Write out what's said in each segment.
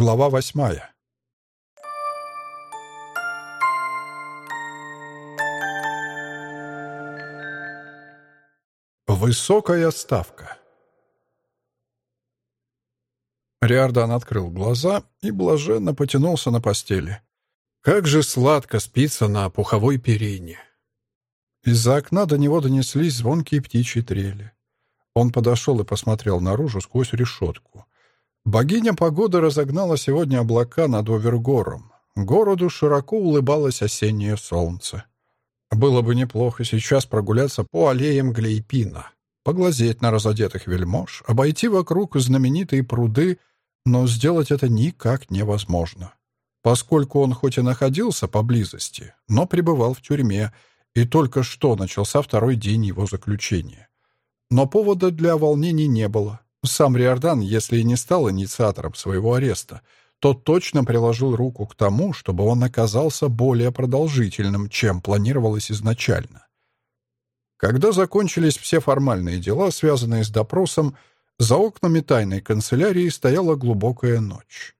Глава восьмая. Высокая ставка. Риордан открыл глаза и блаженно потянулся на постели. Как же сладко спится на пуховой перине. Из-за окна до него донеслись звонкие птичьи трели. Он подошел и посмотрел наружу сквозь решетку. Богиня погоды разогнала сегодня облака над Овергором. Городу широко улыбалось осеннее солнце. Было бы неплохо сейчас прогуляться по аллеям Глейпина, поглазеть на разодетых вельмож, обойти вокруг знаменитые пруды, но сделать это никак невозможно. Поскольку он хоть и находился поблизости, но пребывал в тюрьме, и только что начался второй день его заключения. Но повода для волнений не было. Сам Риордан, если и не стал инициатором своего ареста, то точно приложил руку к тому, чтобы он оказался более продолжительным, чем планировалось изначально. Когда закончились все формальные дела, связанные с допросом, за окнами тайной канцелярии стояла глубокая ночь.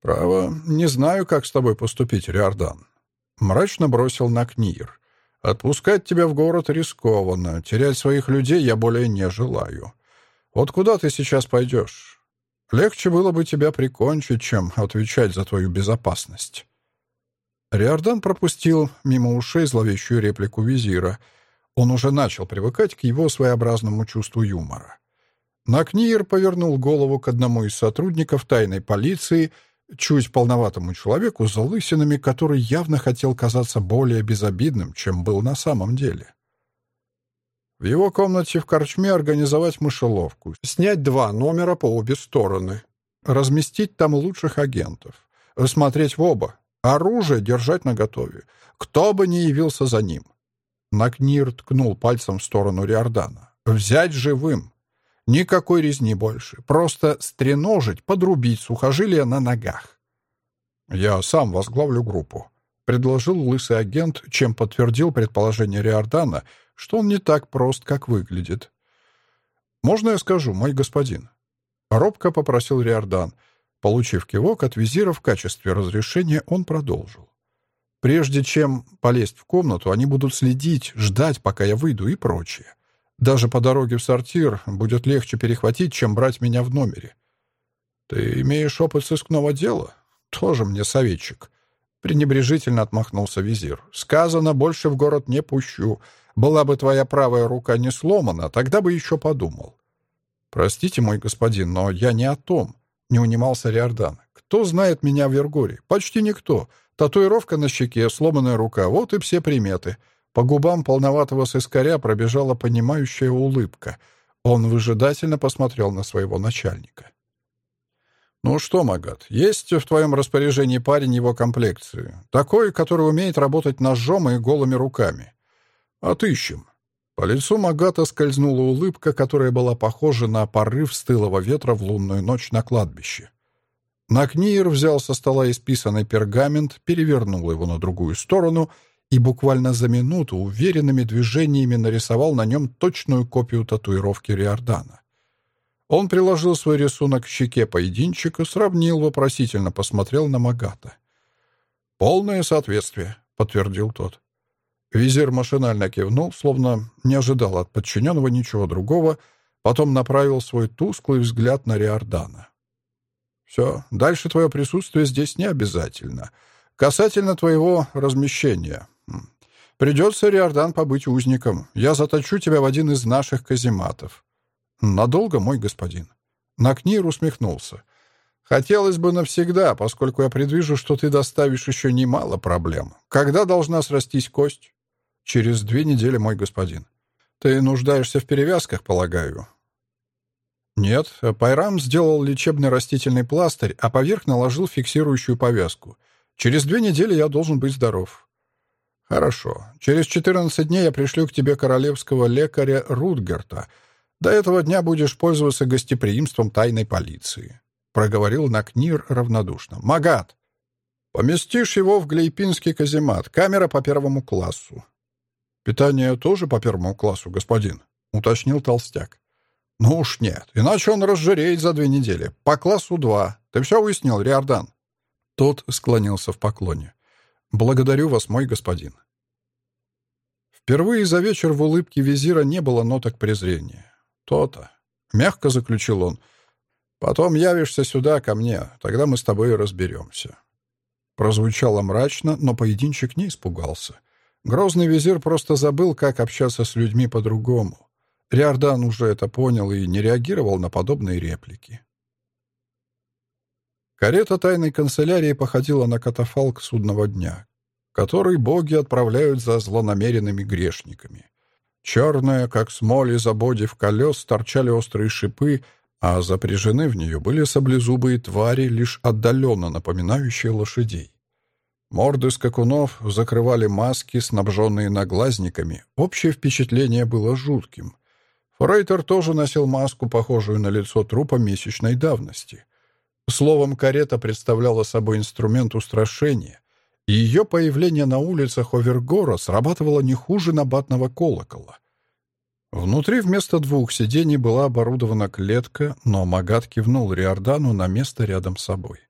«Право, не знаю, как с тобой поступить, Риордан», — мрачно бросил на Книр. «Отпускать тебя в город рискованно, терять своих людей я более не желаю. Вот куда ты сейчас пойдешь? Легче было бы тебя прикончить, чем отвечать за твою безопасность». Риордан пропустил мимо ушей зловещую реплику визира. Он уже начал привыкать к его своеобразному чувству юмора. Накниер повернул голову к одному из сотрудников тайной полиции, чуть полноватому человеку с залысинами, который явно хотел казаться более безобидным, чем был на самом деле. В его комнате в корчме организовать мышеловку, снять два номера по обе стороны, разместить там лучших агентов, смотреть в оба, оружие держать наготове, кто бы ни явился за ним. Накнир ткнул пальцем в сторону Риордана. «Взять живым! Никакой резни больше. Просто стреножить, подрубить сухожилия на ногах». «Я сам возглавлю группу», — предложил лысый агент, чем подтвердил предположение Риордана — что он не так прост, как выглядит. «Можно я скажу, мой господин?» Робко попросил Риордан. Получив кивок от визира в качестве разрешения, он продолжил. «Прежде чем полезть в комнату, они будут следить, ждать, пока я выйду и прочее. Даже по дороге в сортир будет легче перехватить, чем брать меня в номере. Ты имеешь опыт сыскного дела? Тоже мне советчик». Пренебрежительно отмахнулся визир. «Сказано, больше в город не пущу. Была бы твоя правая рука не сломана, тогда бы еще подумал. «Простите, мой господин, но я не о том», — не унимался Риордан. «Кто знает меня в Вергоре? Почти никто. Татуировка на щеке, сломанная рука — вот и все приметы». По губам полноватого сыскаря пробежала понимающая улыбка. Он выжидательно посмотрел на своего начальника. «Ну что, Магат, есть в твоем распоряжении парень его комплекции. Такой, который умеет работать ножом и голыми руками. «Отыщем». По лицу Магата скользнула улыбка, которая была похожа на порыв стылого ветра в лунную ночь на кладбище. Накниер взял со стола исписанный пергамент, перевернул его на другую сторону и буквально за минуту уверенными движениями нарисовал на нем точную копию татуировки Риордана. Он приложил свой рисунок к щеке поединчика, сравнил, вопросительно посмотрел на Магата. «Полное соответствие», — подтвердил тот. Визир машинально кивнул, словно не ожидал от подчиненного ничего другого, потом направил свой тусклый взгляд на Риордана. «Все, дальше твое присутствие здесь не обязательно. Касательно твоего размещения. Придется, Риордан, побыть узником. Я заточу тебя в один из наших казематов». «Надолго, мой господин?» Накнир усмехнулся. «Хотелось бы навсегда, поскольку я предвижу, что ты доставишь еще немало проблем. Когда должна срастись кость?» «Через две недели, мой господин». «Ты нуждаешься в перевязках, полагаю?» «Нет. Пайрам сделал лечебный растительный пластырь, а поверх наложил фиксирующую повязку. Через две недели я должен быть здоров». «Хорошо. Через 14 дней я пришлю к тебе королевского лекаря Рутгерта. До этого дня будешь пользоваться гостеприимством тайной полиции», — проговорил Накнир равнодушно. «Магат, поместишь его в Глейпинский каземат, камера по первому классу. «Питание тоже по первому классу, господин?» — уточнил толстяк. «Ну уж нет, иначе он разжиреет за две недели. По классу два», Ты все выяснил, Риордан?» Тот склонился в поклоне. «Благодарю вас, мой господин». Впервые за вечер в улыбке визира не было ноток презрения. «То-то», — мягко заключил он, — «потом явишься сюда ко мне, тогда мы с тобой разберемся». Прозвучало мрачно, но поединчик не испугался. Грозный визир просто забыл, как общаться с людьми по-другому. Риордан уже это понял и не реагировал на подобные реплики. Карета тайной канцелярии походила на катафалк судного дня, который боги отправляют за злонамеренными грешниками. Черная, как смоль из ободев колес, торчали острые шипы, а запряжены в нее были саблезубые твари, лишь отдаленно напоминающие лошадей. Морды скакунов закрывали маски, снабженные наглазниками. Общее впечатление было жутким. Фрейтер тоже носил маску, похожую на лицо трупа месячной давности. Словом, карета представляла собой инструмент устрашения, и ее появление на улицах Овергора срабатывало не хуже набатного колокола. Внутри вместо двух сидений была оборудована клетка, но Магат кивнул Риордану на место рядом с собой.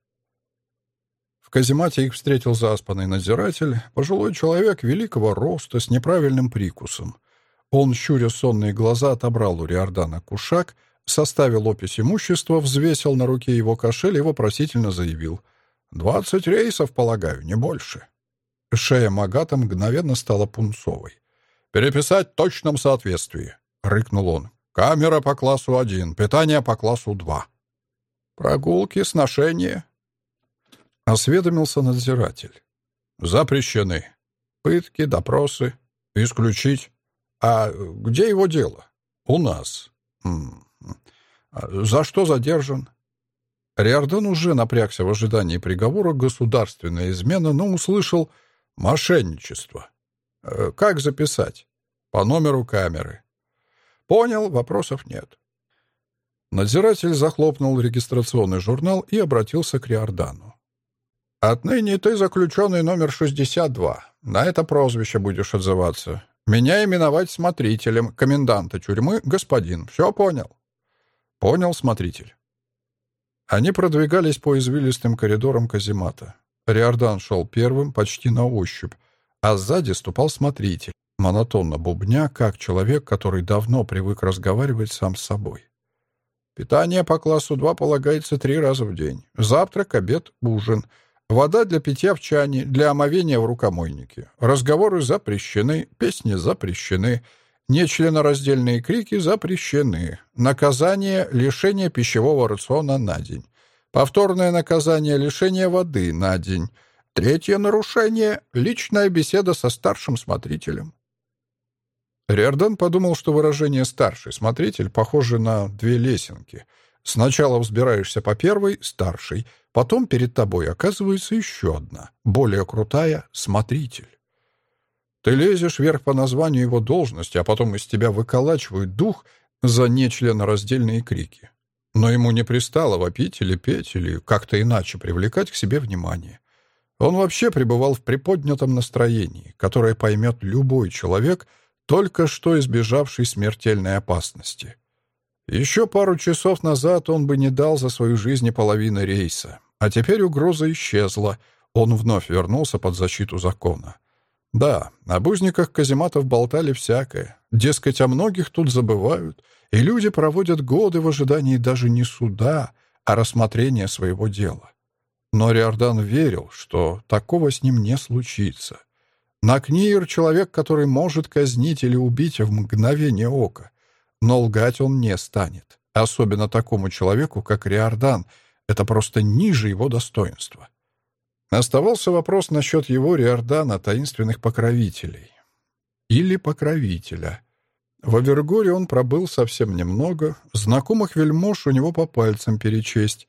Каземате их встретил заспанный надзиратель, пожилой человек великого роста с неправильным прикусом. Он, щуря сонные глаза, отобрал у Риордана кушак — составил опись имущества, взвесил на руке его кошель и вопросительно заявил. «Двадцать рейсов, полагаю, не больше». Шея Магата мгновенно стала пунцовой. «Переписать в точном соответствии», — рыкнул он. «Камера по классу один, питание по классу два». «Прогулки, сношения?» — осведомился надзиратель. «Запрещены. Пытки, допросы. Исключить. А где его дело?» «У нас». М «За что задержан?» Риордан уже напрягся в ожидании приговора «государственная измена», но услышал «мошенничество». «Э, «Как записать?» «По номеру камеры». «Понял, вопросов нет». Надзиратель захлопнул регистрационный журнал и обратился к Риордану. «Отныне ты заключенный номер 62. На это прозвище будешь отзываться. Меня именовать смотрителем, коменданта тюрьмы, господин. Все понял?» «Понял, смотритель». Они продвигались по извилистым коридорам каземата. Риордан шел первым, почти на ощупь, а сзади ступал смотритель, монотонно бубня, как человек, который давно привык разговаривать сам с собой. Питание по классу 2 полагается три раза в день. Завтрак, обед, ужин. Вода для питья в чане, для омовения в рукомойнике. Разговоры запрещены, песни запрещены. Нечленораздельные крики запрещены. Наказание — лишение пищевого рациона на день. Повторное наказание — лишение воды на день. Третье нарушение — личная беседа со старшим смотрителем. Риордан подумал, что выражение «старший смотритель» похоже на две лесенки. Сначала взбираешься по первой — старший, потом перед тобой оказывается еще одна, более крутая — смотритель. Ты лезешь вверх по названию его должности, а потом из тебя выколачивают дух за нечленораздельные крики. Но ему не пристало вопить или петь, или как-то иначе привлекать к себе внимание. Он вообще пребывал в приподнятом настроении, которое поймет любой человек, только что избежавший смертельной опасности. Еще пару часов назад он бы не дал за свою жизнь половины рейса, а теперь угроза исчезла, он вновь вернулся под защиту закона. Да, об узниках казематов болтали всякое. Дескать, о многих тут забывают, и люди проводят годы в ожидании даже не суда, а рассмотрения своего дела. Но Риордан верил, что такого с ним не случится. Накнир — человек, который может казнить или убить в мгновение ока. Но лгать он не станет. Особенно такому человеку, как Риордан. Это просто ниже его достоинства. Оставался вопрос насчет его Риордана таинственных покровителей. Или покровителя. В Авергоре он пробыл совсем немного, знакомых вельмож у него по пальцам перечесть.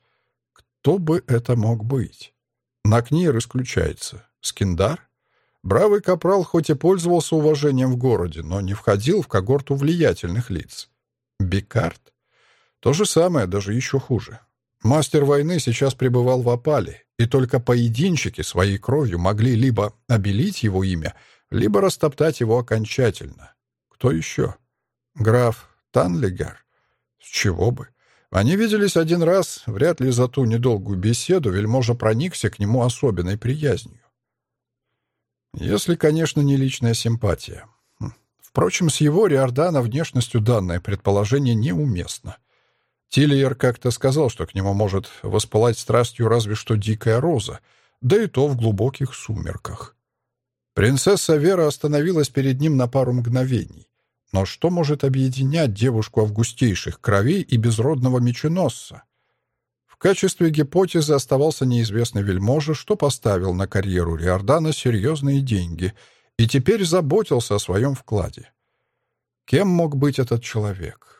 Кто бы это мог быть? Накнир исключается. Скиндар? Бравый капрал хоть и пользовался уважением в городе, но не входил в когорту влиятельных лиц. Бикард? То же самое, даже еще хуже. Мастер войны сейчас пребывал в опале, и только поединщики своей кровью могли либо обелить его имя, либо растоптать его окончательно. Кто еще? Граф Танлигар? С чего бы? Они виделись один раз, вряд ли за ту недолгую беседу вельможа проникся к нему особенной приязнью. Если, конечно, не личная симпатия. Хм. Впрочем, с его Риордана внешностью данное предположение неуместно. Тильер как-то сказал, что к нему может воспылать страстью разве что дикая роза, да и то в глубоких сумерках. Принцесса Вера остановилась перед ним на пару мгновений. Но что может объединять девушку августейших кровей и безродного меченосца? В качестве гипотезы оставался неизвестный вельможа, что поставил на карьеру Риордана серьезные деньги и теперь заботился о своем вкладе. Кем мог быть этот человек?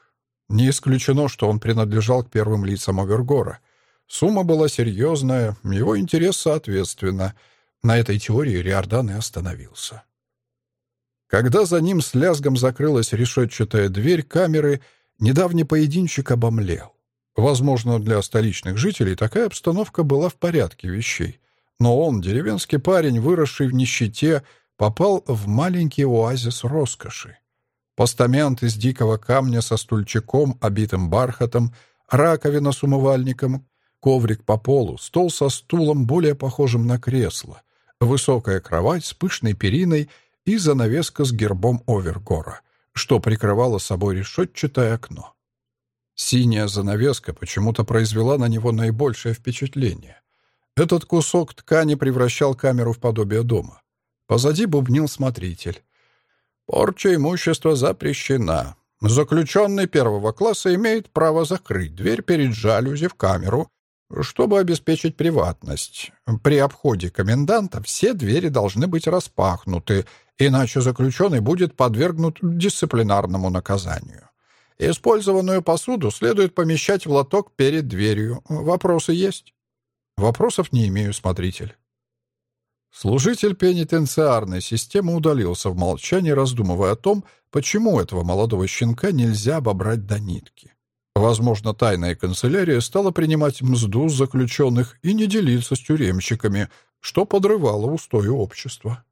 Не исключено, что он принадлежал к первым лицам Авергора. Сумма была серьезная, его интерес соответственно. На этой теории Риордан и остановился. Когда за ним с лязгом закрылась решетчатая дверь камеры, недавний поединчик обомлел. Возможно, для столичных жителей такая обстановка была в порядке вещей. Но он, деревенский парень, выросший в нищете, попал в маленький оазис роскоши. Постамент из дикого камня со стульчиком, обитым бархатом, раковина с умывальником, коврик по полу, стол со стулом, более похожим на кресло, высокая кровать с пышной периной и занавеска с гербом Овергора, что прикрывало собой решетчатое окно. Синяя занавеска почему-то произвела на него наибольшее впечатление. Этот кусок ткани превращал камеру в подобие дома. Позади бубнил смотритель. «Порча имущества запрещена. Заключенный первого класса имеет право закрыть дверь перед жалюзи в камеру, чтобы обеспечить приватность. При обходе коменданта все двери должны быть распахнуты, иначе заключенный будет подвергнут дисциплинарному наказанию. Использованную посуду следует помещать в лоток перед дверью. Вопросы есть? Вопросов не имею, смотритель. Служитель пенитенциарной системы удалился в молчании, раздумывая о том, почему этого молодого щенка нельзя обобрать до нитки. Возможно, тайная канцелярия стала принимать мзду с заключенных и не делиться с тюремщиками, что подрывало устои общества.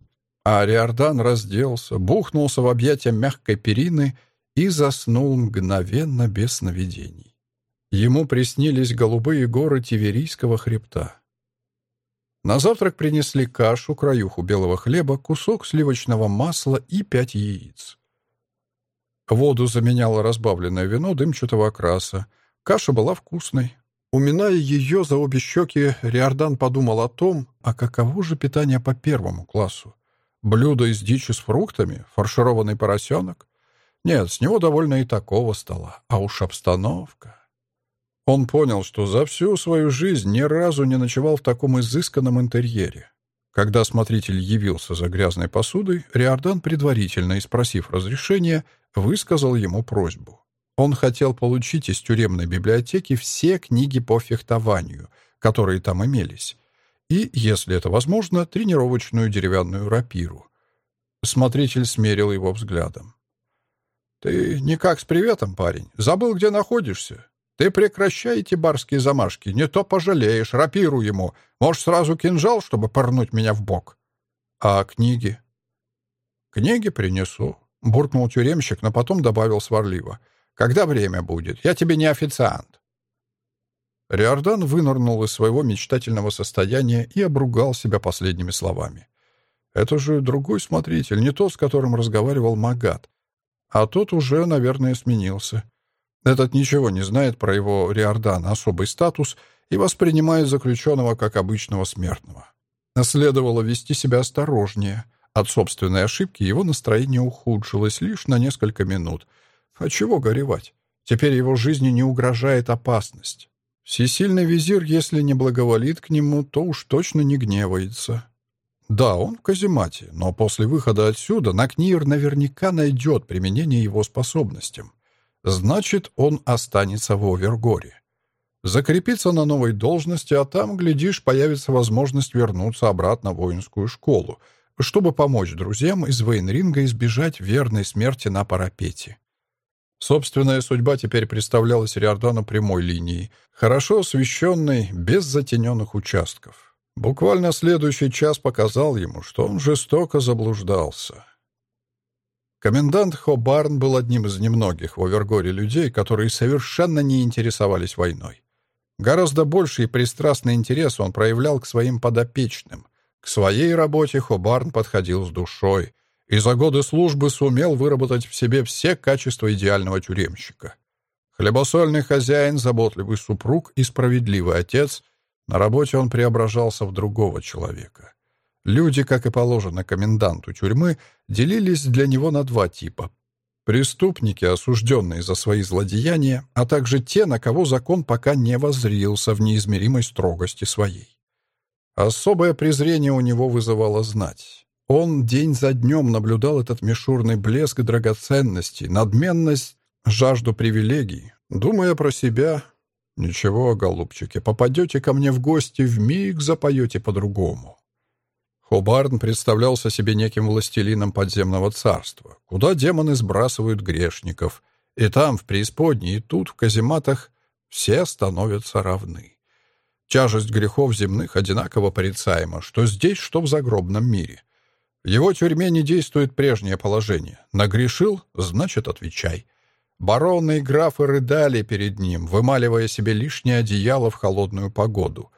А разделся, бухнулся в объятия мягкой перины и заснул мгновенно без сновидений. Ему приснились голубые горы Тиверийского хребта. На завтрак принесли кашу, краюху белого хлеба, кусок сливочного масла и пять яиц. Воду заменяло разбавленное вино дымчатого окраса. Каша была вкусной. Уминая ее за обе щеки, Риордан подумал о том, а каково же питание по первому классу. Блюдо из дичи с фруктами, фаршированный поросенок, нет, с него довольно и такого стола. А уж обстановка... Он понял, что за всю свою жизнь ни разу не ночевал в таком изысканном интерьере. Когда смотритель явился за грязной посудой, Риордан, предварительно спросив разрешения, высказал ему просьбу. Он хотел получить из тюремной библиотеки все книги по фехтованию, которые там имелись, и, если это возможно, тренировочную деревянную рапиру. Смотритель смерил его взглядом. «Ты никак с приветом, парень. Забыл, где находишься? Ты прекращай эти барские замашки. Не то пожалеешь, рапиру ему. Можешь сразу кинжал, чтобы порнуть меня в бок. А книги?» «Книги принесу», — буркнул тюремщик, но потом добавил сварливо. «Когда время будет? Я тебе не официант». Риордан вынырнул из своего мечтательного состояния и обругал себя последними словами. «Это же другой смотритель, не тот, с которым разговаривал Магат. А тот уже, наверное, сменился. Этот ничего не знает про его Риордан особый статус и воспринимает заключенного как обычного смертного. Следовало вести себя осторожнее. От собственной ошибки его настроение ухудшилось лишь на несколько минут. А чего горевать? Теперь его жизни не угрожает опасность. Всесильный визир, если не благоволит к нему, то уж точно не гневается. Да, он в каземате, но после выхода отсюда Накнир наверняка найдет применение его способностям. Значит, он останется в Овергоре. Закрепиться на новой должности, а там, глядишь, появится возможность вернуться обратно в воинскую школу, чтобы помочь друзьям из Вейнринга избежать верной смерти на парапете. Собственная судьба теперь представлялась Риордану прямой линией, хорошо освещенной, без затененных участков. Буквально следующий час показал ему, что он жестоко заблуждался. Комендант Хобарн был одним из немногих в Овергоре людей, которые совершенно не интересовались войной. Гораздо больший и пристрастный интерес он проявлял к своим подопечным. К своей работе Хобарн подходил с душой и за годы службы сумел выработать в себе все качества идеального тюремщика. Хлебосольный хозяин, заботливый супруг и справедливый отец, на работе он преображался в другого человека. Люди, как и положено коменданту тюрьмы, делились для него на два типа. Преступники, осужденные за свои злодеяния, а также те, на кого закон пока не воззрился в неизмеримой строгости своей. Особое презрение у него вызывало знать. Он день за днем наблюдал этот мишурный блеск драгоценностей, надменность, жажду привилегий, думая про себя «Ничего, голубчики, попадете ко мне в гости, вмиг запоете по-другому». Хобарн представлялся себе неким властелином подземного царства, куда демоны сбрасывают грешников, и там, в преисподней, и тут, в казематах, все становятся равны. Тяжесть грехов земных одинаково порицаема, что здесь, что в загробном мире. В его тюрьме не действует прежнее положение. Нагрешил — значит, отвечай. Бароны и графы рыдали перед ним, вымаливая себе лишнее одеяло в холодную погоду.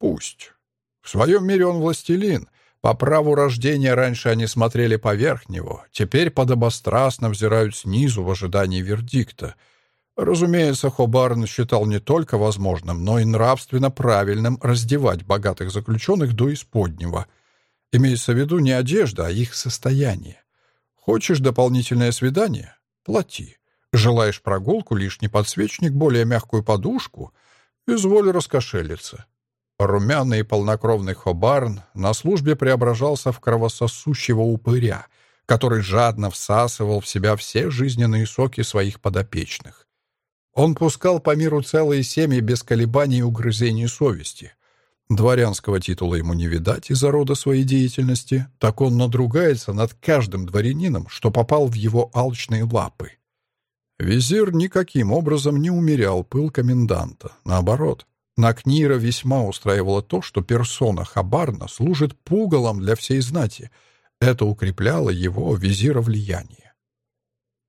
Пусть. В своем мире он властелин — по праву рождения раньше они смотрели поверх него, теперь подобострастно взирают снизу в ожидании вердикта. Разумеется, Хобарн считал не только возможным, но и нравственно правильным раздевать богатых заключенных до исподнего. Имеется в виду не одежда, а их состояние. Хочешь дополнительное свидание? Плати. Желаешь прогулку, лишний подсвечник, более мягкую подушку? Изволь раскошелиться. Румяный и полнокровный Хобарн на службе преображался в кровососущего упыря, который жадно всасывал в себя все жизненные соки своих подопечных. Он пускал по миру целые семьи без колебаний и угрызений совести. Дворянского титула ему не видать из-за рода своей деятельности, так он надругается над каждым дворянином, что попал в его алчные лапы. Визир никаким образом не умерял пыл коменданта. Наоборот, Накнира весьма устраивало то, что персона Хабарна служит пугалом для всей знати. Это укрепляло его визира влияние.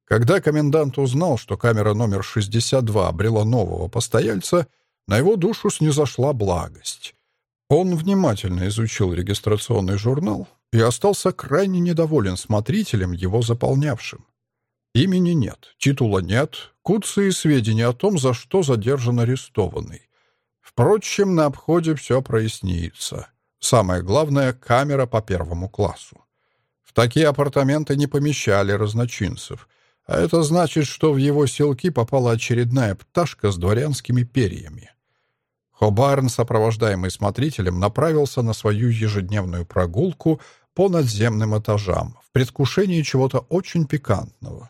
Когда комендант узнал, что камера номер 62 обрела нового постояльца, на его душу снизошла благость. Он внимательно изучил регистрационный журнал и остался крайне недоволен смотрителем, его заполнявшим. Имени нет, титула нет, куцы сведения о том, за что задержан арестованный. Впрочем, на обходе все прояснится. Самое главное — камера по первому классу. В такие апартаменты не помещали разночинцев, а это значит, что в его селки попала очередная пташка с дворянскими перьями. Хобарн, сопровождаемый смотрителем, направился на свою ежедневную прогулку по надземным этажам в предвкушении чего-то очень пикантного.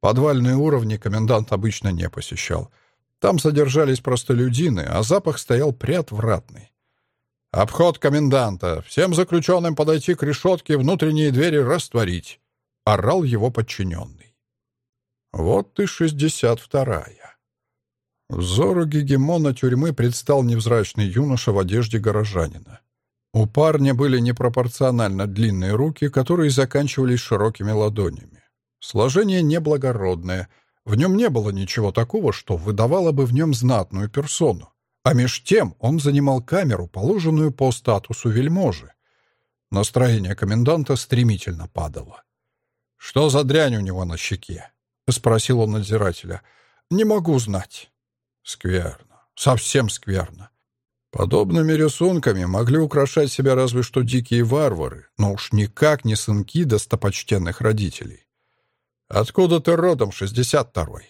Подвальные уровни комендант обычно не посещал — там содержались простолюдины, а запах стоял приотвратный. «Обход коменданта! Всем заключенным подойти к решетке, внутренние двери растворить!» — орал его подчиненный. Вот и шестьдесят вторая. Взору гегемона тюрьмы предстал невзрачный юноша в одежде горожанина. У парня были непропорционально длинные руки, которые заканчивались широкими ладонями. Сложение неблагородное — в нем не было ничего такого, что выдавало бы в нем знатную персону. А меж тем он занимал камеру, положенную по статусу вельможи. Настроение коменданта стремительно падало. «Что за дрянь у него на щеке?» — спросил он надзирателя. «Не могу знать». «Скверно. Совсем скверно. Подобными рисунками могли украшать себя разве что дикие варвары, но уж никак не сынки достопочтенных родителей. «Откуда ты родом, 62-й?»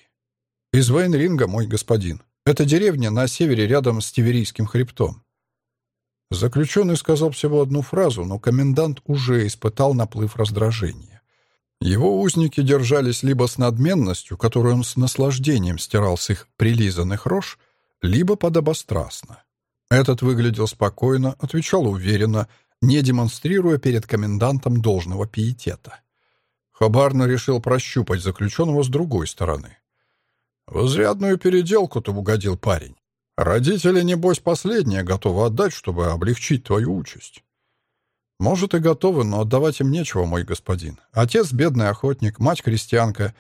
«Из Вейнринга, мой господин. Это деревня на севере рядом с Тиверийским хребтом». Заключенный сказал всего одну фразу, но комендант уже испытал наплыв раздражения. Его узники держались либо с надменностью, которую он с наслаждением стирал с их прилизанных рож, либо подобострастно. Этот выглядел спокойно, отвечал уверенно, не демонстрируя перед комендантом должного пиетета. Хабарно решил прощупать заключенного с другой стороны. В изрядную переделку-то угодил парень. Родители, небось, последнее готовы отдать, чтобы облегчить твою участь. Может, и готовы, но отдавать им нечего, мой господин. Отец — бедный охотник, мать — крестьянка.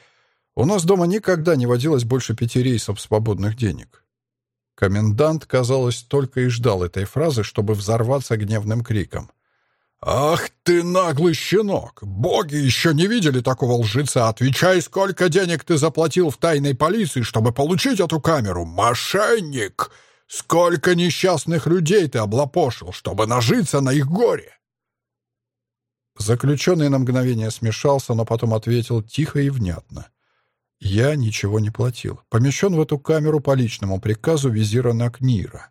У нас дома никогда не водилось больше пяти рейсов свободных денег». Комендант, казалось, только и ждал этой фразы, чтобы взорваться гневным криком. «Ах ты наглый щенок! Боги еще не видели такого лжеца! Отвечай, сколько денег ты заплатил в тайной полиции, чтобы получить эту камеру! Мошенник! Сколько несчастных людей ты облапошил, чтобы нажиться на их горе!» Заключенный на мгновение смешался, но потом ответил тихо и внятно. «Я ничего не платил. Помещен в эту камеру по личному приказу визира Накнира.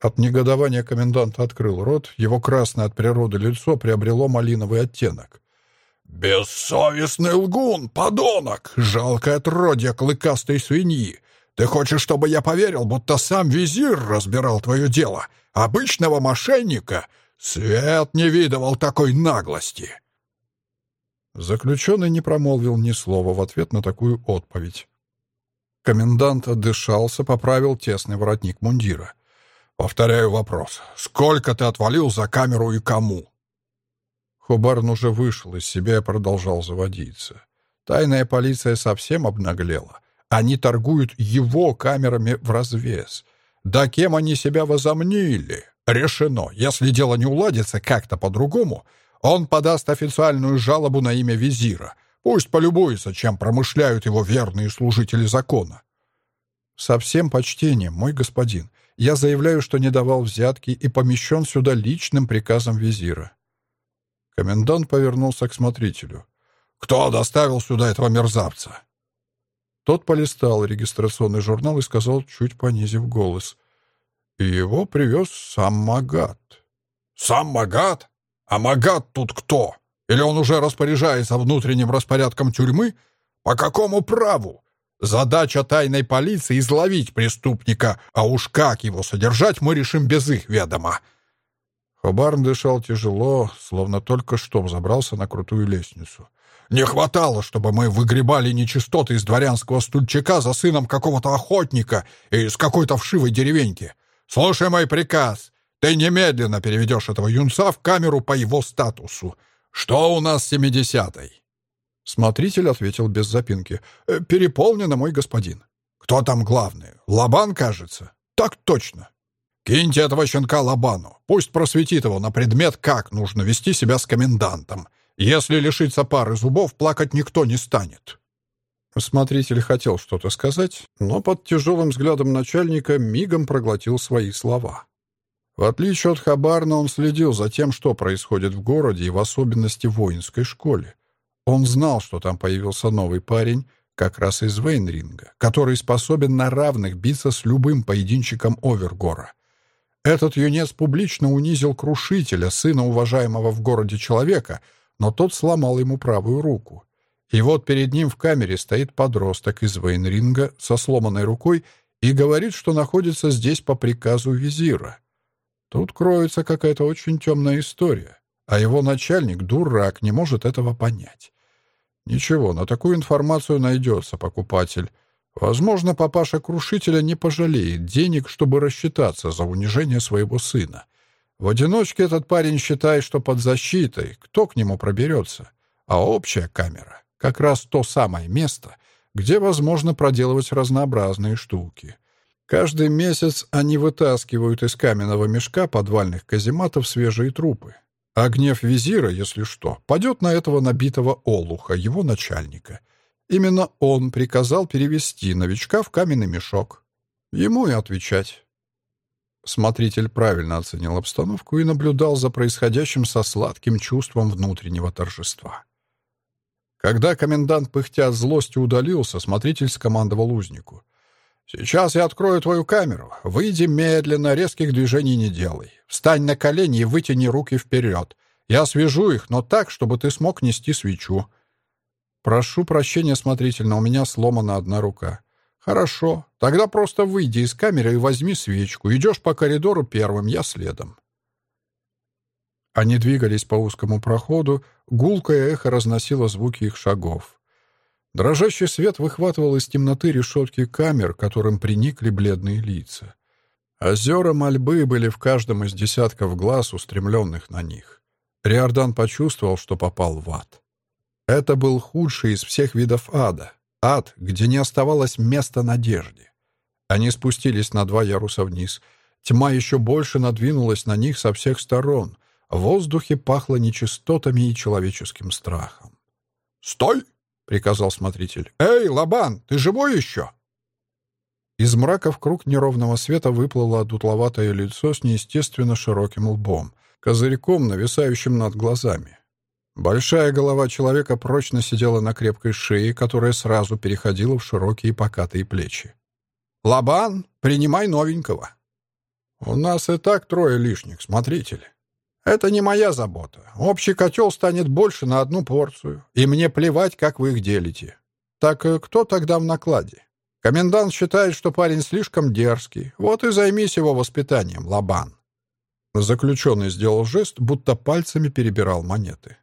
От негодования комендант открыл рот, его красное от природы лицо приобрело малиновый оттенок. «Бессовестный лгун, подонок! Жалкое отродье клыкастой свиньи! Ты хочешь, чтобы я поверил, будто сам визир разбирал твое дело? Обычного мошенника? Свет не видывал такой наглости!» Заключенный не промолвил ни слова в ответ на такую отповедь. Комендант отдышался, поправил тесный воротник мундира — Повторяю вопрос. Сколько ты отвалил за камеру и кому? Хобарн уже вышел из себя и продолжал заводиться. Тайная полиция совсем обнаглела. Они торгуют его камерами в развес. Да кем они себя возомнили? Решено. Если дело не уладится как-то по-другому, он подаст официальную жалобу на имя визира. Пусть полюбуется, чем промышляют его верные служители закона. «Со всем почтением, мой господин я заявляю, что не давал взятки и помещен сюда личным приказом визира». Комендант повернулся к смотрителю. «Кто доставил сюда этого мерзавца?» Тот полистал регистрационный журнал и сказал, чуть понизив голос. «И его привез сам Магат». «Сам Магат? А Магат тут кто? Или он уже распоряжается внутренним распорядком тюрьмы? По какому праву?» Задача тайной полиции — изловить преступника, а уж как его содержать, мы решим без их ведома». Хобарн дышал тяжело, словно только что взобрался на крутую лестницу. «Не хватало, чтобы мы выгребали нечистоты из дворянского стульчака за сыном какого-то охотника из какой-то вшивой деревеньки. Слушай мой приказ. Ты немедленно переведешь этого юнца в камеру по его статусу. Что у нас с семидесятой?» Смотритель ответил без запинки. «Э, «Переполнено, мой господин». «Кто там главный? Лабан, кажется?» «Так точно». «Киньте этого щенка Лабану. Пусть просветит его на предмет, как нужно вести себя с комендантом. Если лишиться пары зубов, плакать никто не станет». Смотритель хотел что-то сказать, но под тяжелым взглядом начальника мигом проглотил свои слова. В отличие от Хабарна, он следил за тем, что происходит в городе и в особенности воинской школе. Он знал, что там появился новый парень, как раз из Вейнринга, который способен на равных биться с любым поединчиком Овергора. Этот юнец публично унизил Крушителя, сына уважаемого в городе человека, но тот сломал ему правую руку. И вот перед ним в камере стоит подросток из Вейнринга со сломанной рукой и говорит, что находится здесь по приказу визира. Тут кроется какая-то очень темная история, а его начальник, дурак, не может этого понять. Ничего, на такую информацию найдется покупатель. Возможно, папаша Крушителя не пожалеет денег, чтобы рассчитаться за унижение своего сына. В одиночке этот парень считает, что под защитой, кто к нему проберется. А общая камера — как раз то самое место, где возможно проделывать разнообразные штуки. Каждый месяц они вытаскивают из каменного мешка подвальных казематов свежие трупы. А гнев визира, если что, падет на этого набитого олуха, его начальника. Именно он приказал перевести новичка в каменный мешок. Ему и отвечать. Смотритель правильно оценил обстановку и наблюдал за происходящим со сладким чувством внутреннего торжества. Когда комендант, пыхтя от злости, удалился, смотритель скомандовал узнику. «Сейчас я открою твою камеру. Выйди медленно, резких движений не делай. Встань на колени и вытяни руки вперед. Я свяжу их, но так, чтобы ты смог нести свечу». «Прошу прощения смотрительно, у меня сломана одна рука». «Хорошо. Тогда просто выйди из камеры и возьми свечку. Идешь по коридору первым, я следом». Они двигались по узкому проходу, гулкое эхо разносило звуки их шагов. Дрожащий свет выхватывал из темноты решетки камер, которым приникли бледные лица. Озера мольбы были в каждом из десятков глаз, устремленных на них. Риордан почувствовал, что попал в ад. Это был худший из всех видов ада. Ад, где не оставалось места надежде. Они спустились на два яруса вниз. Тьма еще больше надвинулась на них со всех сторон. В воздухе пахло нечистотами и человеческим страхом. «Стой!» — приказал смотритель. «Эй, Лабан, ты живой еще?» Из мрака в круг неровного света выплыло дутловатое лицо с неестественно широким лбом, козырьком, нависающим над глазами. Большая голова человека прочно сидела на крепкой шее, которая сразу переходила в широкие покатые плечи. «Лабан, принимай новенького!» «У нас и так трое лишних, смотритель. Это не моя забота. Общий котел станет больше на одну порцию, и мне плевать, как вы их делите. Так э, кто тогда в накладе? Комендант считает, что парень слишком дерзкий. Вот и займись его воспитанием, Лабан». Заключенный сделал жест, будто пальцами перебирал монеты.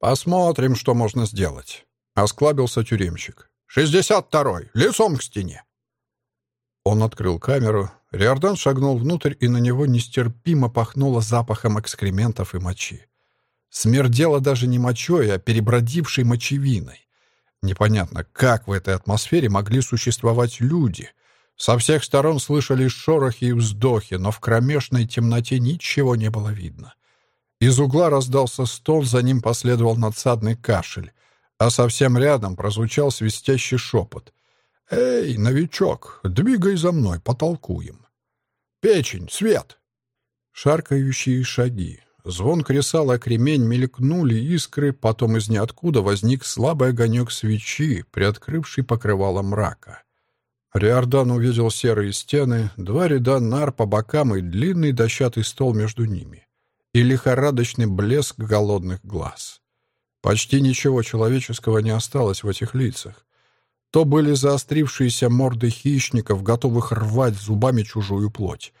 «Посмотрим, что можно сделать», — осклабился тюремщик. «Шестьдесят второй! Лицом к стене!» Он открыл камеру. Риордан шагнул внутрь, и на него нестерпимо пахнуло запахом экскрементов и мочи. Смердело даже не мочой, а перебродившей мочевиной. Непонятно, как в этой атмосфере могли существовать люди. Со всех сторон слышались шорохи и вздохи, но в кромешной темноте ничего не было видно. Из угла раздался стол, за ним последовал надсадный кашель, а совсем рядом прозвучал свистящий шепот. «Эй, новичок, двигай за мной, потолкуем!» «Печень, свет!» Шаркающие шаги. Звон кресала кремень мелькнули искры, потом из ниоткуда возник слабый огонек свечи, приоткрывший покрывало мрака. Риордан увидел серые стены, два ряда нар по бокам и длинный дощатый стол между ними и лихорадочный блеск голодных глаз. Почти ничего человеческого не осталось в этих лицах. То были заострившиеся морды хищников, готовых рвать зубами чужую плоть.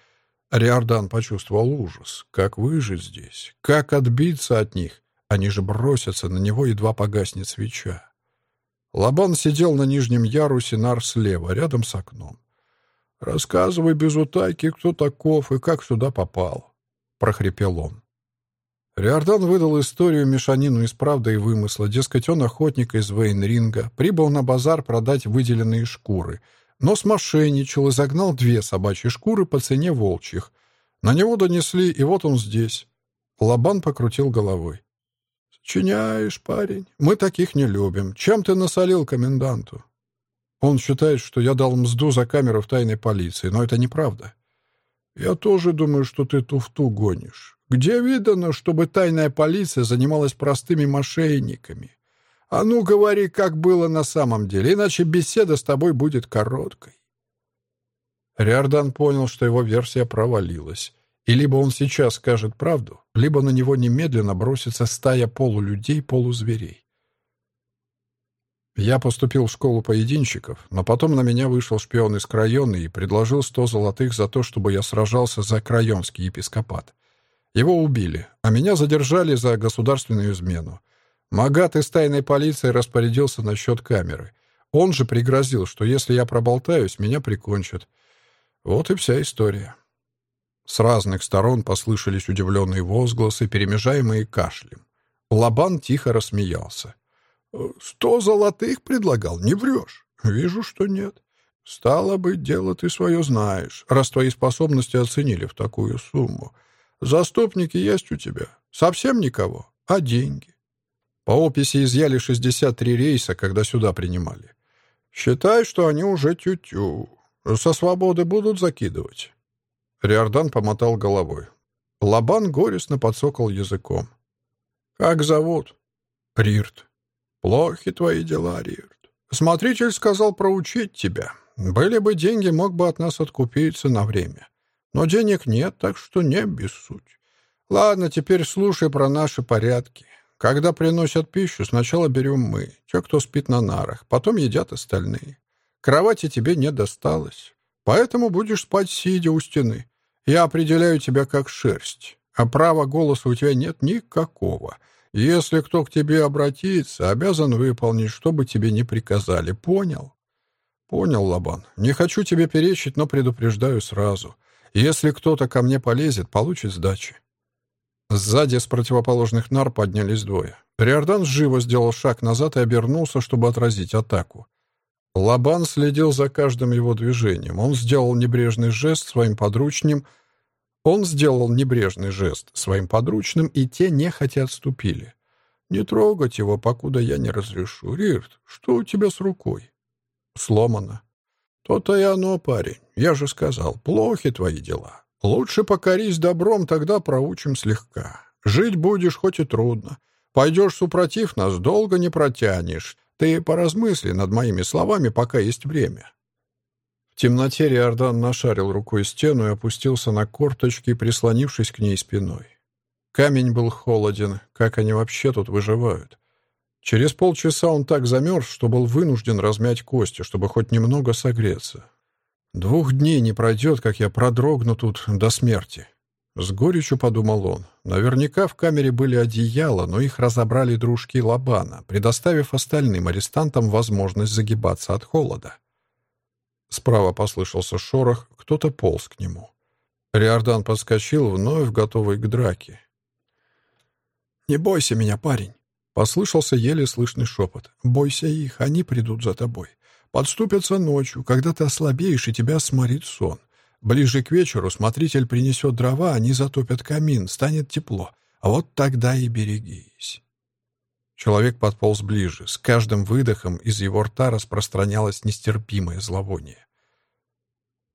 Риордан почувствовал ужас. Как выжить здесь? Как отбиться от них? Они же бросятся на него, едва погаснет свеча. Лабан сидел на нижнем ярусе нар слева, рядом с окном. «Рассказывай без утайки, кто таков и как сюда попал», — прохрипел он. Риордан выдал историю мешанину из правды и вымысла. Дескать, он охотник из Вейнринга, прибыл на базар продать выделенные шкуры, но смошенничал и загнал две собачьи шкуры по цене волчьих. На него донесли, и вот он здесь. Лабан покрутил головой. «Сочиняешь, парень. Мы таких не любим. Чем ты насолил коменданту?» Он считает, что я дал мзду за камеру в тайной полиции, но это неправда. «Я тоже думаю, что ты туфту гонишь. Где видано, чтобы тайная полиция занималась простыми мошенниками? А ну, говори, как было на самом деле, иначе беседа с тобой будет короткой. Риордан понял, что его версия провалилась. И либо он сейчас скажет правду, либо на него немедленно бросится стая полулюдей, полузверей. Я поступил в школу поединщиков, но потом на меня вышел шпион из Крайона и предложил сто золотых за то, чтобы я сражался за Крайонский епископат. Его убили, а меня задержали за государственную измену. Магат из тайной полиции распорядился насчет камеры. Он же пригрозил, что если я проболтаюсь, меня прикончат. Вот и вся история. С разных сторон послышались удивленные возгласы, перемежаемые кашлем. Лабан тихо рассмеялся. «Сто золотых предлагал, не врешь. Вижу, что нет. Стало быть, дело ты свое знаешь, раз твои способности оценили в такую сумму. Заступники есть у тебя? Совсем никого? А деньги? По описи изъяли 63 рейса, когда сюда принимали. Считай, что они уже тю-тю. Со свободы будут закидывать. Риордан помотал головой. Лабан горестно подсокал языком. «Как зовут?» «Рирт». «Плохи твои дела, Рирт. Смотритель сказал проучить тебя. Были бы деньги, мог бы от нас откупиться на время. Но денег нет, так что не обессудь. Ладно, теперь слушай про наши порядки. Когда приносят пищу, сначала берем мы, те, кто спит на нарах, потом едят остальные. Кровати тебе не досталось, поэтому будешь спать сидя у стены. Я определяю тебя как шерсть, а права голоса у тебя нет никакого. Если кто к тебе обратится, обязан выполнить, что бы тебе не приказали. Понял? Понял, Лабан. Не хочу тебе перечить, но предупреждаю сразу. Если кто-то ко мне полезет, получит сдачи. Сзади с противоположных нар поднялись двое. Риордан живо сделал шаг назад и обернулся, чтобы отразить атаку. Лабан следил за каждым его движением. Он сделал небрежный жест своим подручным. Он сделал небрежный жест своим подручным, и те нехотя отступили. «Не трогать его, покуда я не разрешу. Рирт, что у тебя с рукой?» «Сломано». «То-то и оно, парень. Я же сказал, плохи твои дела. Лучше покорись добром, тогда проучим слегка. Жить будешь хоть и трудно. Пойдешь супротив нас, долго не протянешь. Ты поразмысли над моими словами, пока есть время». В темноте Риордан нашарил рукой стену и опустился на корточки, прислонившись к ней спиной. Камень был холоден, как они вообще тут выживают. Через полчаса он так замерз, что был вынужден размять кости, чтобы хоть немного согреться. Двух дней не пройдет, как я продрогну тут до смерти. С горечью подумал он. Наверняка в камере были одеяла, но их разобрали дружки Лабана, предоставив остальным арестантам возможность загибаться от холода. Справа послышался шорох, кто-то полз к нему. Риордан подскочил, вновь готовый к драке. «Не бойся меня, парень!» — послышался еле слышный шепот. «Бойся их, они придут за тобой. Подступятся ночью, когда ты ослабеешь, и тебя сморит сон. Ближе к вечеру смотритель принесет дрова, они затопят камин, станет тепло. А вот тогда и берегись». Человек подполз ближе. С каждым выдохом из его рта распространялось нестерпимое зловоние.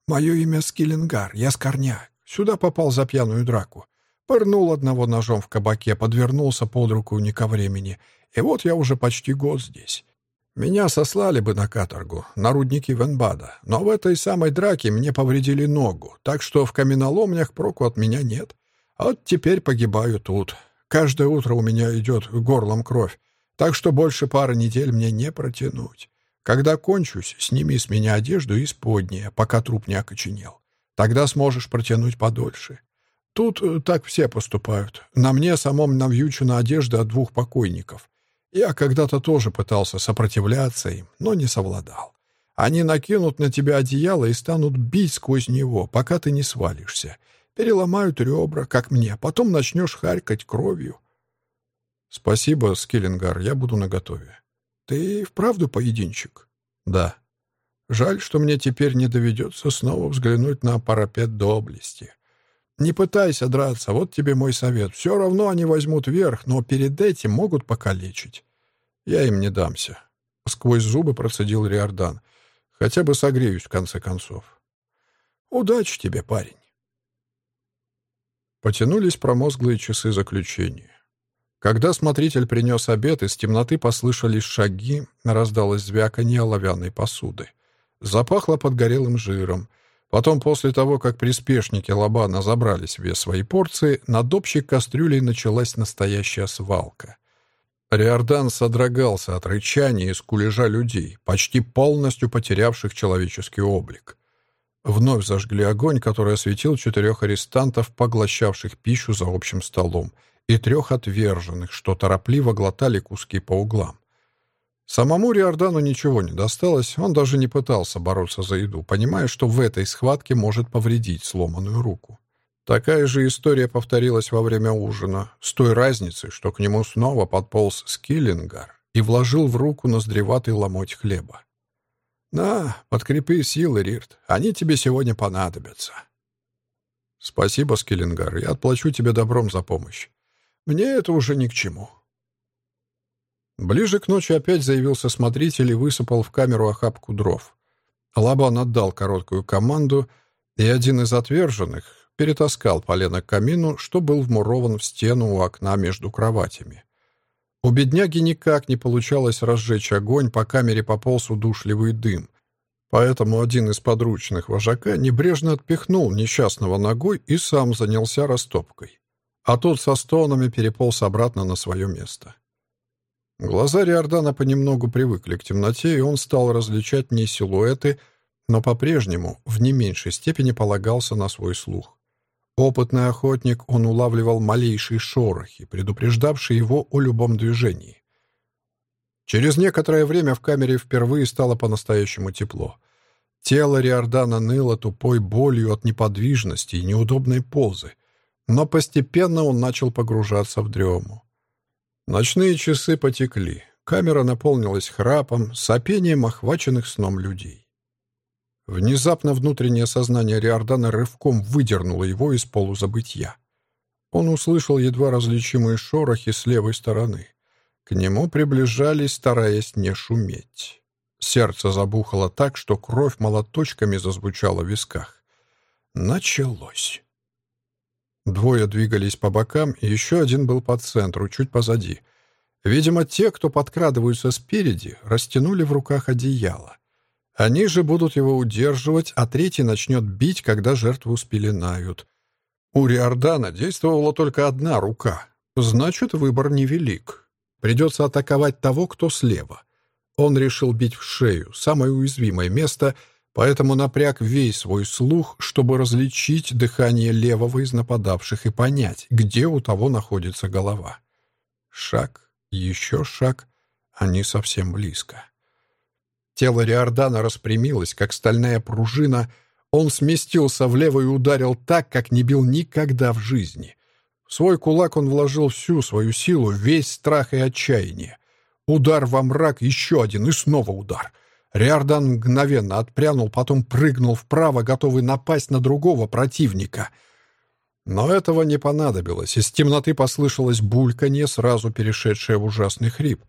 «Мое имя Скиллингар, я Скорняк. Сюда попал за пьяную драку. Пырнул одного ножом в кабаке, подвернулся под руку не ко времени. И вот я уже почти год здесь. Меня сослали бы на каторгу, на рудники Венбада, но в этой самой драке мне повредили ногу, так что в каменоломнях проку от меня нет. А вот теперь погибаю тут. Каждое утро у меня идет горлом кровь, так что больше пары недель мне не протянуть. Когда кончусь, сними с меня одежду и споднее, пока труп не окоченел. Тогда сможешь протянуть подольше. Тут э, так все поступают. На мне самом навьючена одежда от двух покойников. Я когда-то тоже пытался сопротивляться им, но не совладал. Они накинут на тебя одеяло и станут бить сквозь него, пока ты не свалишься. Переломают ребра, как мне, потом начнешь харкать кровью. Спасибо, Скиллингар, я буду наготове. Ты вправду поединчик? Да. Жаль, что мне теперь не доведется снова взглянуть на парапет доблести. Не пытайся драться, вот тебе мой совет. Все равно они возьмут верх, но перед этим могут покалечить. Я им не дамся. Сквозь зубы процедил Риордан. Хотя бы согреюсь, в конце концов. Удачи тебе, парень. Потянулись промозглые часы заключения. Когда смотритель принес обед, из темноты послышались шаги, раздалось звяканье оловянной посуды. Запахло подгорелым жиром. Потом, после того, как приспешники Лобана забрали себе свои порции, над общей кастрюлей началась настоящая свалка. Риордан содрогался от рычания и скулежа людей, почти полностью потерявших человеческий облик. Вновь зажгли огонь, который осветил четырех арестантов, поглощавших пищу за общим столом, и трех отверженных, что торопливо глотали куски по углам. Самому Риордану ничего не досталось, он даже не пытался бороться за еду, понимая, что в этой схватке может повредить сломанную руку. Такая же история повторилась во время ужина, с той разницей, что к нему снова подполз Скиллингар и вложил в руку ноздреватый ломоть хлеба. «На, подкрепи силы, Рирт, они тебе сегодня понадобятся». «Спасибо, Скиллингар, я отплачу тебе добром за помощь. Мне это уже ни к чему», Ближе к ночи опять заявился смотритель и высыпал в камеру охапку дров. Лабан отдал короткую команду, и один из отверженных перетаскал полено к камину, что был вмурован в стену у окна между кроватями. У бедняги никак не получалось разжечь огонь, по камере пополз удушливый дым. Поэтому один из подручных вожака небрежно отпихнул несчастного ногой и сам занялся растопкой. А тот со стонами переполз обратно на свое место. Глаза Риордана понемногу привыкли к темноте, и он стал различать не силуэты, но по-прежнему в не меньшей степени полагался на свой слух. Опытный охотник, он улавливал малейшие шорохи, предупреждавшие его о любом движении. Через некоторое время в камере впервые стало по-настоящему тепло. Тело Риордана ныло тупой болью от неподвижности и неудобной позы. но постепенно он начал погружаться в дрему. Ночные часы потекли. Камера наполнилась храпом, сопением охваченных сном людей. Внезапно внутреннее сознание Риордана рывком выдернуло его из полузабытья. Он услышал едва различимые шорохи с левой стороны. К нему приближались, стараясь не шуметь. Сердце забухало так, что кровь молоточками зазвучала в висках. Началось. Двое двигались по бокам, и еще один был по центру, чуть позади. Видимо, те, кто подкрадываются спереди, растянули в руках одеяло. Они же будут его удерживать, а третий начнет бить, когда жертву спеленают. У Риордана действовала только одна рука. Значит, выбор невелик. Придется атаковать того, кто слева. Он решил бить в шею, самое уязвимое место, поэтому напряг весь свой слух, чтобы различить дыхание левого из нападавших и понять, где у того находится голова. Шаг, еще шаг, они совсем близко. Тело Риордана распрямилось, как стальная пружина. Он сместился влево и ударил так, как не бил никогда в жизни. В свой кулак он вложил всю свою силу, весь страх и отчаяние. Удар во мрак, еще один и снова удар. Риордан мгновенно отпрянул, потом прыгнул вправо, готовый напасть на другого противника. Но этого не понадобилось. Из темноты послышалось бульканье, сразу перешедшее в ужасный хрип.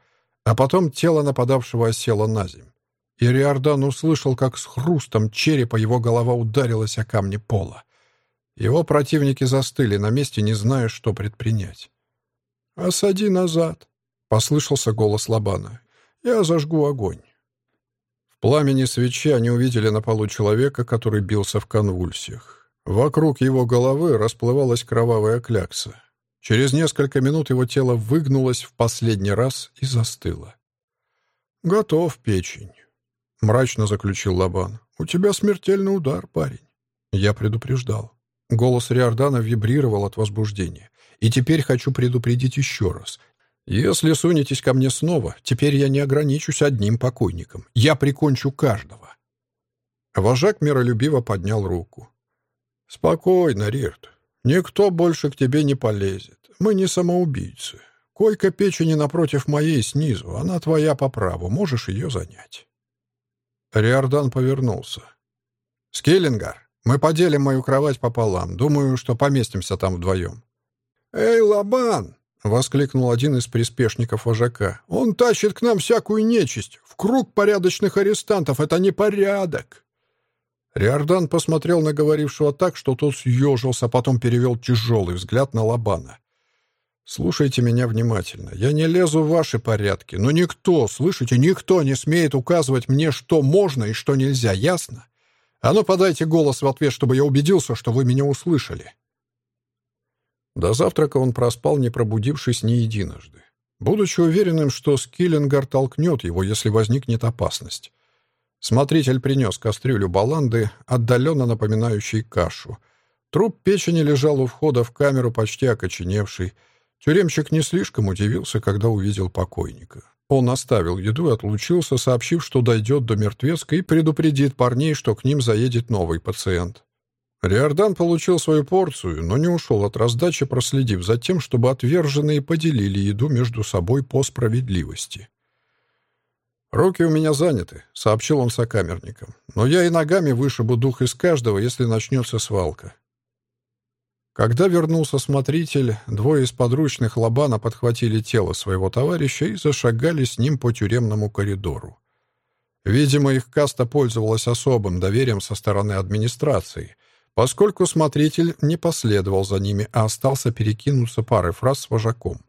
А потом тело нападавшего осело на земь. И Риордан услышал, как с хрустом черепа его голова ударилась о камни пола. Его противники застыли на месте, не зная, что предпринять. «Осади назад», Послышался голос Лобана. «Я зажгу огонь». Пламени свечи они увидели на полу человека, который бился в конвульсиях. Вокруг его головы расплывалась кровавая клякса. Через несколько минут его тело выгнулось в последний раз и застыло. «Готов, печень», — мрачно заключил Лобан. «У тебя смертельный удар, парень». Я предупреждал. Голос Риордана вибрировал от возбуждения. «И теперь хочу предупредить еще раз. Если сунетесь ко мне снова, теперь я не ограничусь одним покойником. Я прикончу каждого. Вожак миролюбиво поднял руку. «Спокойно, Рирт. Никто больше к тебе не полезет. Мы не самоубийцы. Койка печени напротив моей снизу. Она твоя по праву. Можешь ее занять». Риордан повернулся. «Скиллингар, мы поделим мою кровать пополам. Думаю, что поместимся там вдвоем». «Эй, Лабан!» — воскликнул один из приспешников вожака. «Он тащит к нам всякую нечисть. В круг порядочных арестантов. Это не порядок!» Риордан посмотрел на говорившего так, что тот съежился, а потом перевел тяжелый взгляд на Лобана. «Слушайте меня внимательно. Я не лезу в ваши порядки, но никто, слышите, никто не смеет указывать мне, что можно и что нельзя, ясно? А ну подайте голос в ответ, чтобы я убедился, что вы меня услышали». До завтрака он проспал, не пробудившись ни единожды, будучи уверенным, что Скиллингар толкнет его, если возникнет опасность. Смотритель принес кастрюлю баланды, отдаленно напоминающей кашу. Труп печени лежал у входа в камеру, почти окоченевший. Тюремщик не слишком удивился, когда увидел покойника. Он оставил еду и отлучился, сообщив, что дойдет до мертвецка и предупредит парней, что к ним заедет новый пациент. Риордан получил свою порцию, но не ушел от раздачи, проследив за тем, чтобы отверженные поделили еду между собой по справедливости. «Руки у меня заняты», — сообщил он сокамерникам. «Но я и ногами вышибу дух из каждого, если начнется свалка». Когда вернулся смотритель, двое из подручных Лобана подхватили тело своего товарища и зашагали с ним по тюремному коридору. Видимо, их каста пользовалась особым доверием со стороны администрации, поскольку смотритель не последовал за ними, а остался перекинуться парой фраз с вожаком.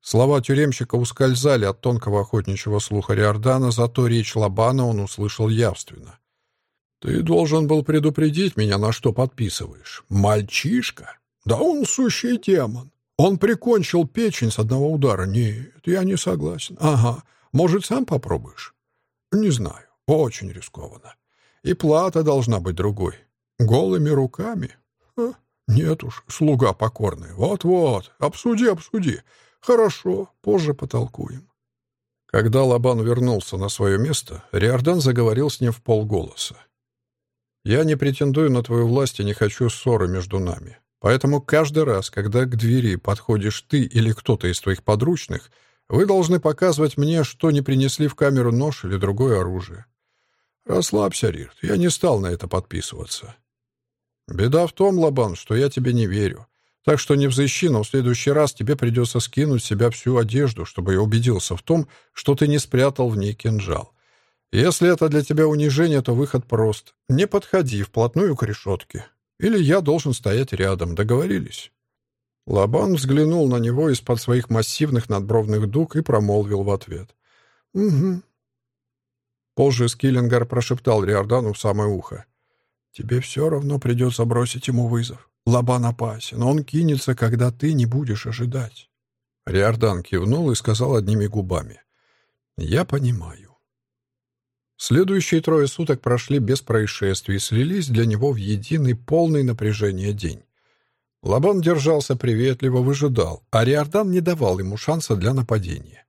Слова тюремщика ускользали от тонкого охотничьего слуха Риордана, зато речь Лабана он услышал явственно. «Ты должен был предупредить меня, на что подписываешь. Мальчишка? Да он сущий демон. Он прикончил печень с одного удара. Нет, я не согласен. Ага, может, сам попробуешь? Не знаю, очень рискованно. И плата должна быть другой. Голыми руками? А? Нет уж, слуга покорный. Вот-вот, обсуди, обсуди. Хорошо, позже потолкуем. Когда Лабан вернулся на свое место, Риордан заговорил с ним в полголоса. «Я не претендую на твою власть и не хочу ссоры между нами. Поэтому каждый раз, когда к двери подходишь ты или кто-то из твоих подручных, вы должны показывать мне, что не принесли в камеру нож или другое оружие. Расслабься, Рирт, я не стал на это подписываться. Беда в том, Лабан, что я тебе не верю. Так что не взыщи, но в следующий раз тебе придется скинуть с себя всю одежду, чтобы я убедился в том, что ты не спрятал в ней кинжал. Если это для тебя унижение, то выход прост. Не подходи вплотную к решетке. Или я должен стоять рядом. Договорились?» Лабан взглянул на него из-под своих массивных надбровных дуг и промолвил в ответ. «Угу». Позже Скиллингар прошептал Риордану в самое ухо. «Тебе все равно придется бросить ему вызов. Лабан опасен. Он кинется, когда ты не будешь ожидать». Риордан кивнул и сказал одними губами. «Я понимаю». Следующие трое суток прошли без происшествий и слились для него в единый полный напряжения день. Лабан держался приветливо, выжидал, а Риордан не давал ему шанса для нападения.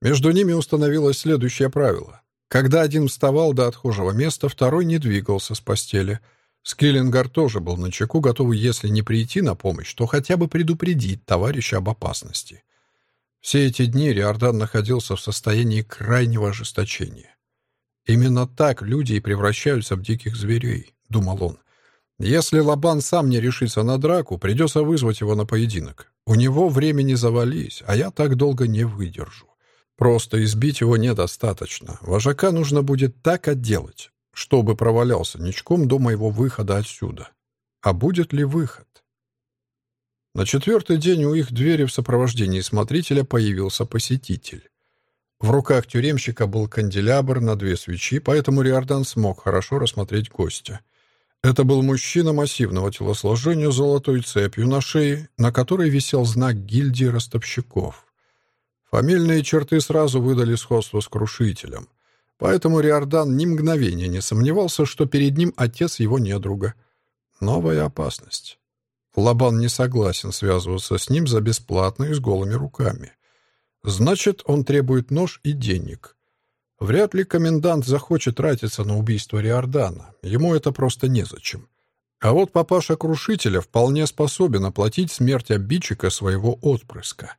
Между ними установилось следующее правило. Когда один вставал до отхожего места, второй не двигался с постели. Скиллингар тоже был на чеку, готовый, если не прийти на помощь, то хотя бы предупредить товарища об опасности. Все эти дни Риордан находился в состоянии крайнего ожесточения. Именно так люди и превращаются в диких зверей, думал он. Если Лабан сам не решится на драку, придется вызвать его на поединок. У него времени завались, а я так долго не выдержу. Просто избить его недостаточно. Вожака нужно будет так отделать, чтобы провалялся ничком до моего выхода отсюда. А будет ли выход? На четвертый день у их двери в сопровождении смотрителя появился посетитель. В руках тюремщика был канделябр на две свечи, поэтому Риордан смог хорошо рассмотреть гостя. Это был мужчина массивного телосложения с золотой цепью на шее, на которой висел знак гильдии ростовщиков. Фамильные черты сразу выдали сходство с крушителем. Поэтому Риордан ни мгновения не сомневался, что перед ним отец его недруга. Новая опасность. Лабан не согласен связываться с ним за бесплатно и с голыми руками. Значит, он требует нож и денег. Вряд ли комендант захочет тратиться на убийство Риордана. Ему это просто незачем. А вот папаша Крушителя вполне способен оплатить смерть обидчика своего отпрыска.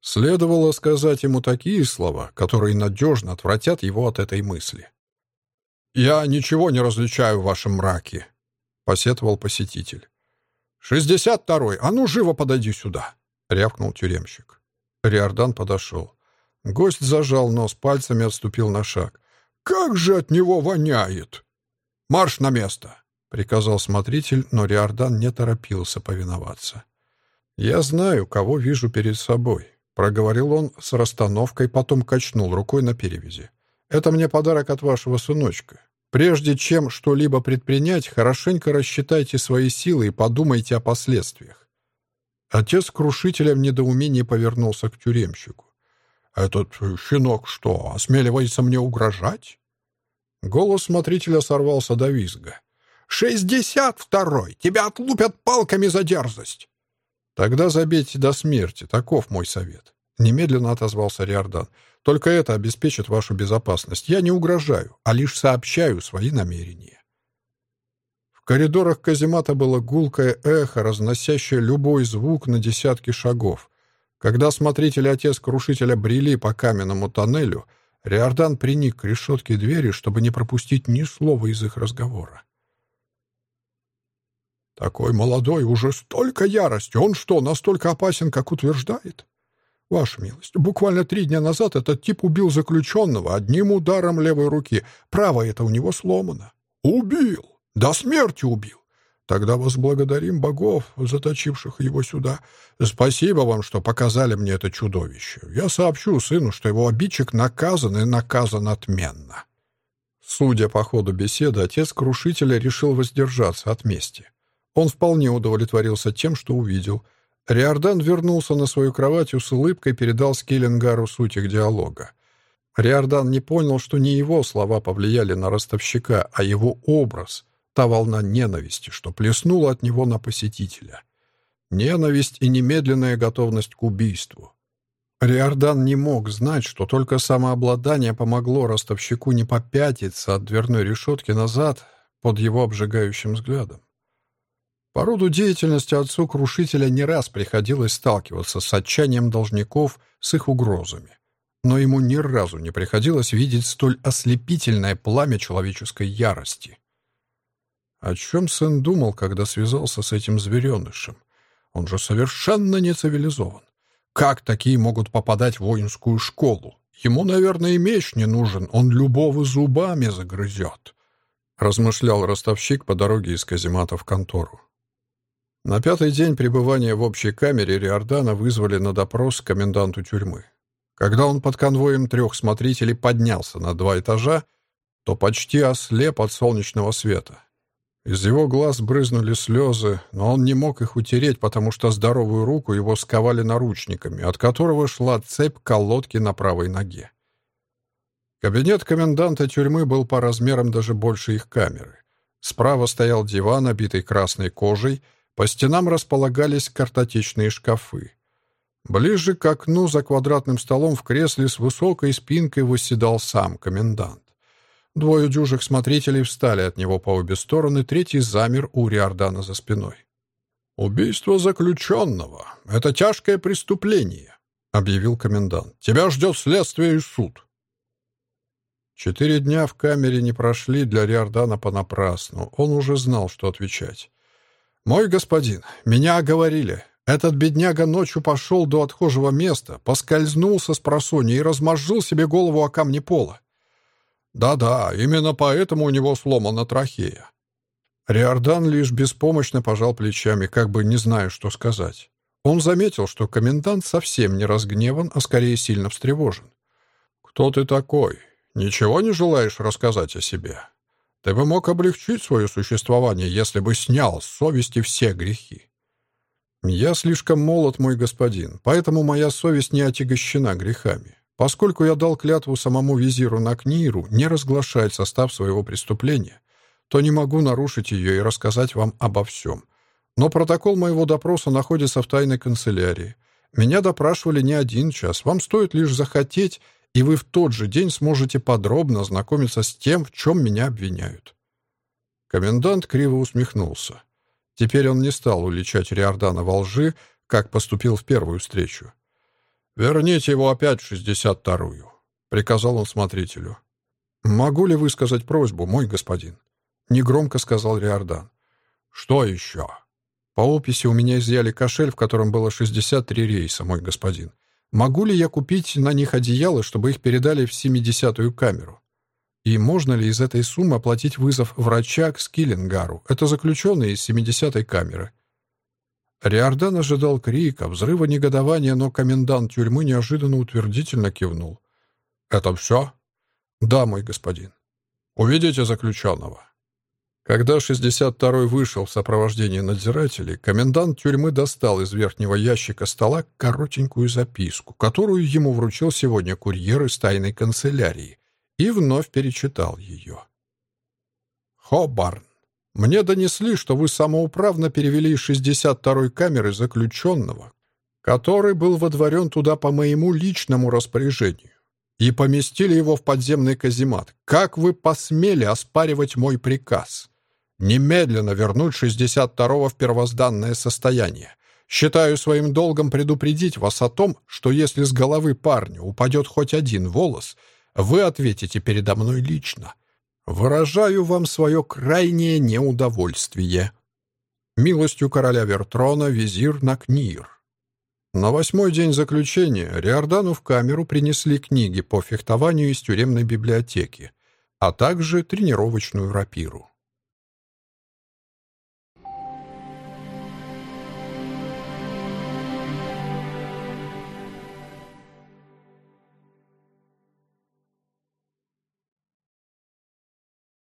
Следовало сказать ему такие слова, которые надежно отвратят его от этой мысли. «Я ничего не различаю в вашем мраке», — посетовал посетитель. «Шестьдесят второй, а ну живо подойди сюда», — рявкнул тюремщик. Риордан подошел. Гость зажал нос пальцами и отступил на шаг. «Как же от него воняет!» «Марш на место!» — приказал смотритель, но Риордан не торопился повиноваться. «Я знаю, кого вижу перед собой», — проговорил он с расстановкой, потом качнул рукой на перевязи. «Это мне подарок от вашего сыночка. Прежде чем что-либо предпринять, хорошенько рассчитайте свои силы и подумайте о последствиях. Отец крушителя в недоумении повернулся к тюремщику. «Этот щенок что, осмеливается мне угрожать?» Голос смотрителя сорвался до визга. «Шестьдесят второй! Тебя отлупят палками за дерзость!» «Тогда забейте до смерти, таков мой совет», — немедленно отозвался Риордан. «Только это обеспечит вашу безопасность. Я не угрожаю, а лишь сообщаю свои намерения» коридорах каземата было гулкое эхо, разносящее любой звук на десятки шагов. Когда смотритель и отец крушителя брели по каменному тоннелю, Риордан приник к решетке двери, чтобы не пропустить ни слова из их разговора. «Такой молодой, уже столько ярости! Он что, настолько опасен, как утверждает?» «Ваша милость, буквально три дня назад этот тип убил заключенного одним ударом левой руки. Правая это у него сломано». «Убил!» До смерти убил. Тогда возблагодарим богов, заточивших его сюда. Спасибо вам, что показали мне это чудовище. Я сообщу сыну, что его обидчик наказан и наказан отменно». Судя по ходу беседы, отец крушителя решил воздержаться от мести. Он вполне удовлетворился тем, что увидел. Риордан вернулся на свою кровать и с улыбкой передал Скеллингару суть их диалога. Риордан не понял, что не его слова повлияли на ростовщика, а его образ — та волна ненависти, что плеснула от него на посетителя. Ненависть и немедленная готовность к убийству. Риордан не мог знать, что только самообладание помогло ростовщику не попятиться от дверной решетки назад под его обжигающим взглядом. По роду деятельности отцу Крушителя не раз приходилось сталкиваться с отчаянием должников, с их угрозами. Но ему ни разу не приходилось видеть столь ослепительное пламя человеческой ярости. О чем сын думал, когда связался с этим зверенышем? Он же совершенно не цивилизован. Как такие могут попадать в воинскую школу? Ему, наверное, и меч не нужен, он любого зубами загрызет. Размышлял ростовщик по дороге из каземата в контору. На пятый день пребывания в общей камере Риордана вызвали на допрос к коменданту тюрьмы. Когда он под конвоем трех смотрителей поднялся на два этажа, то почти ослеп от солнечного света. Из его глаз брызнули слезы, но он не мог их утереть, потому что здоровую руку его сковали наручниками, от которого шла цепь колодки на правой ноге. Кабинет коменданта тюрьмы был по размерам даже больше их камеры. Справа стоял диван, обитый красной кожей, по стенам располагались картотечные шкафы. Ближе к окну за квадратным столом в кресле с высокой спинкой восседал сам комендант. Двое дюжих смотрителей встали от него по обе стороны, третий замер у Риордана за спиной. «Убийство заключенного — это тяжкое преступление», — объявил комендант. «Тебя ждет следствие и суд». Четыре дня в камере не прошли для Риордана понапрасну. Он уже знал, что отвечать. «Мой господин, меня оговорили. Этот бедняга ночью пошел до отхожего места, поскользнулся с просони и размозжил себе голову о камни пола. Да-да, именно поэтому у него сломана трахея. Риордан лишь беспомощно пожал плечами, как бы не зная, что сказать. Он заметил, что комендант совсем не разгневан, а скорее сильно встревожен. «Кто ты такой? Ничего не желаешь рассказать о себе? Ты бы мог облегчить свое существование, если бы снял с совести все грехи». «Я слишком молод, мой господин, поэтому моя совесть не отягощена грехами. Поскольку я дал клятву самому визиру Накниру не разглашать состав своего преступления, то не могу нарушить ее и рассказать вам обо всем. Но протокол моего допроса находится в тайной канцелярии. Меня допрашивали не один час. Вам стоит лишь захотеть, и вы в тот же день сможете подробно ознакомиться с тем, в чем меня обвиняют». Комендант криво усмехнулся. Теперь он не стал уличать Риордана во лжи, как поступил в первую встречу. «Верните его опять в шестьдесят вторую», — приказал он смотрителю. «Могу ли высказать просьбу, мой господин?» — негромко сказал Риордан. «Что еще?» «По описи у меня изъяли кошель, в котором было 63 рейса, мой господин. Могу ли я купить на них одеяло, чтобы их передали в 70-ю камеру? И можно ли из этой суммы оплатить вызов врача к Скиллингару? Это заключенный из 70-й камеры. Риордан ожидал крика, взрыва негодования, но комендант тюрьмы неожиданно утвердительно кивнул. «Это все?» «Да, мой господин». «Уведите заключенного». Когда 62-й вышел в сопровождении надзирателей, комендант тюрьмы достал из верхнего ящика стола коротенькую записку, которую ему вручил сегодня курьер из тайной канцелярии, и вновь перечитал ее. «Хобарн, мне донесли, что вы самоуправно перевели из 62-й камеры заключенного, который был водворен туда по моему личному распоряжению, и поместили его в подземный каземат. Как вы посмели оспаривать мой приказ? Немедленно вернуть 62-го в первозданное состояние. Считаю своим долгом предупредить вас о том, что если с головы парня упадет хоть один волос, вы ответите передо мной лично. Выражаю вам свое крайнее неудовольствие. Милостью короля Вертрона визир Накнир. На восьмой день заключения Риордану в камеру принесли книги по фехтованию из тюремной библиотеки, а также тренировочную рапиру.